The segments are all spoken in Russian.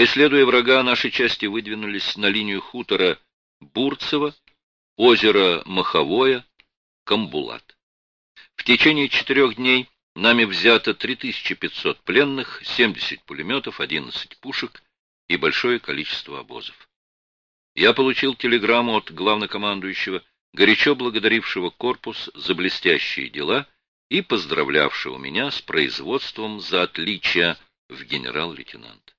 Преследуя врага, наши части выдвинулись на линию хутора Бурцево, озеро Маховое, Камбулат. В течение четырех дней нами взято 3500 пленных, 70 пулеметов, 11 пушек и большое количество обозов. Я получил телеграмму от главнокомандующего, горячо благодарившего корпус за блестящие дела и поздравлявшего меня с производством за отличие в генерал-лейтенант.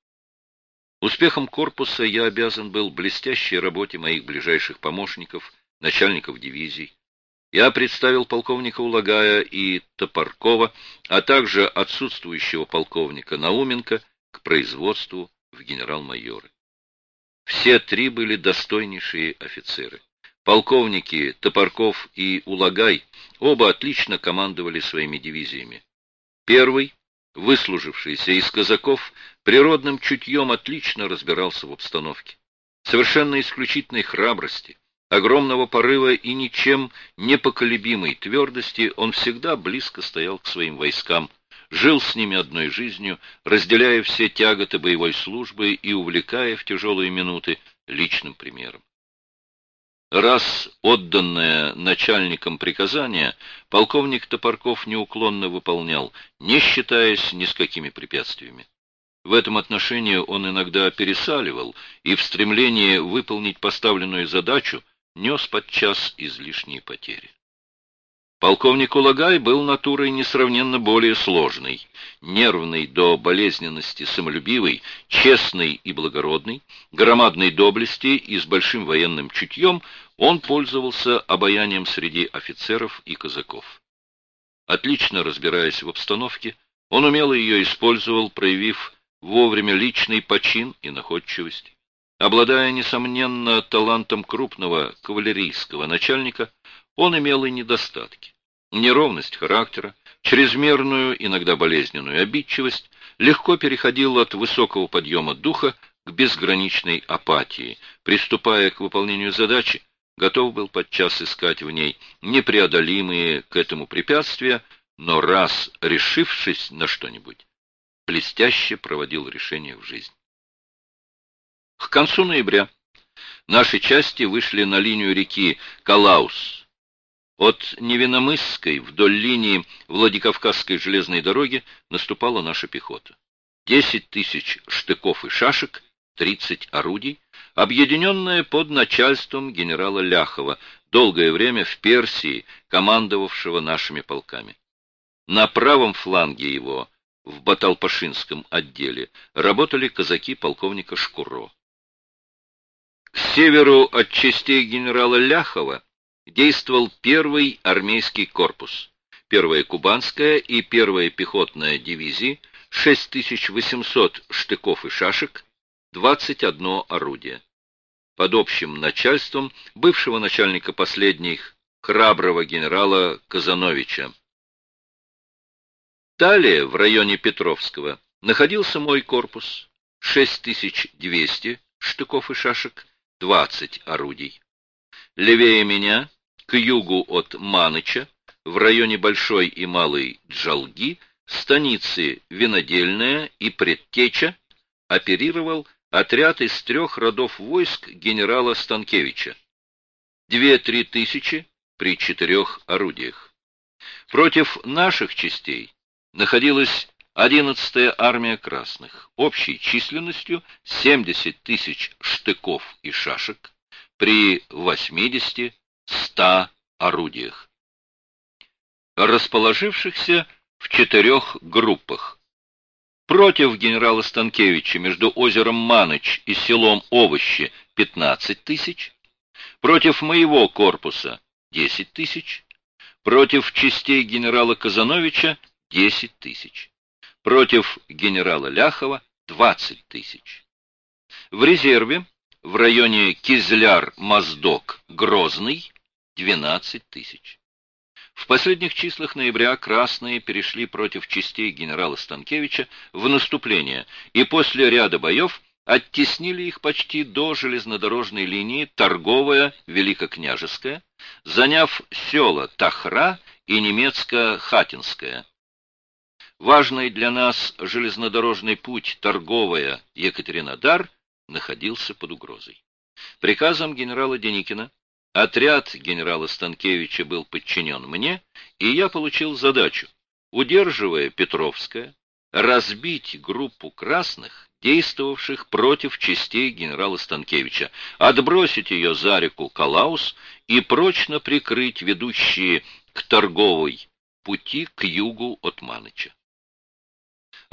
Успехом корпуса я обязан был блестящей работе моих ближайших помощников, начальников дивизий. Я представил полковника Улагая и Топоркова, а также отсутствующего полковника Науменко к производству в генерал-майоры. Все три были достойнейшие офицеры. Полковники Топорков и Улагай оба отлично командовали своими дивизиями. Первый, выслужившийся из казаков, природным чутьем отлично разбирался в обстановке. Совершенно исключительной храбрости, огромного порыва и ничем непоколебимой твердости он всегда близко стоял к своим войскам, жил с ними одной жизнью, разделяя все тяготы боевой службы и увлекая в тяжелые минуты личным примером. Раз отданное начальником приказание, полковник Топорков неуклонно выполнял, не считаясь ни с какими препятствиями. В этом отношении он иногда пересаливал и в стремлении выполнить поставленную задачу нес подчас излишние потери. Полковник Улагай был натурой несравненно более сложной, нервной до болезненности самолюбивой, честной и благородной, громадной доблести и с большим военным чутьем, он пользовался обаянием среди офицеров и казаков. Отлично разбираясь в обстановке, он умело ее использовал, проявив вовремя личный почин и находчивость. Обладая, несомненно, талантом крупного кавалерийского начальника, он имел и недостатки. Неровность характера, чрезмерную, иногда болезненную обидчивость, легко переходил от высокого подъема духа к безграничной апатии. Приступая к выполнению задачи, готов был подчас искать в ней непреодолимые к этому препятствия, но раз решившись на что-нибудь, блестяще проводил решение в жизнь. К концу ноября наши части вышли на линию реки Калаус. От Невиномысской вдоль линии Владикавказской железной дороги наступала наша пехота. Десять тысяч штыков и шашек, тридцать орудий, объединенная под начальством генерала Ляхова, долгое время в Персии, командовавшего нашими полками. На правом фланге его, в Баталпашинском отделе, работали казаки полковника Шкуро. К северу от частей генерала Ляхова действовал первый армейский корпус, первая кубанская и первая пехотная дивизии, 6800 штыков и шашек, 21 орудие. Под общим начальством бывшего начальника последних, храброго генерала Казановича. Далее, в районе Петровского, находился мой корпус, 6200 штыков и шашек, 20 орудий. Левее меня, к югу от Маныча, в районе Большой и Малой Джалги, станицы Винодельная и Предтеча, оперировал отряд из трех родов войск генерала Станкевича. Две-три тысячи при четырех орудиях. Против наших частей находилась 11-я армия красных, общей численностью 70 тысяч штыков и шашек при 80-100 орудиях, расположившихся в четырех группах. Против генерала Станкевича между озером Маныч и селом Овощи 15 тысяч, против моего корпуса 10 тысяч, против частей генерала Казановича 10 тысяч против генерала Ляхова 20 тысяч. В резерве в районе Кизляр-Моздок-Грозный 12 тысяч. В последних числах ноября красные перешли против частей генерала Станкевича в наступление и после ряда боев оттеснили их почти до железнодорожной линии Торговая Великокняжеская, заняв села Тахра и немецко-Хатинская, Важный для нас железнодорожный путь торговая Екатеринодар находился под угрозой. Приказом генерала Деникина отряд генерала Станкевича был подчинен мне, и я получил задачу, удерживая Петровское, разбить группу красных, действовавших против частей генерала Станкевича, отбросить ее за реку Калаус и прочно прикрыть ведущие к торговой пути к югу от Маныча.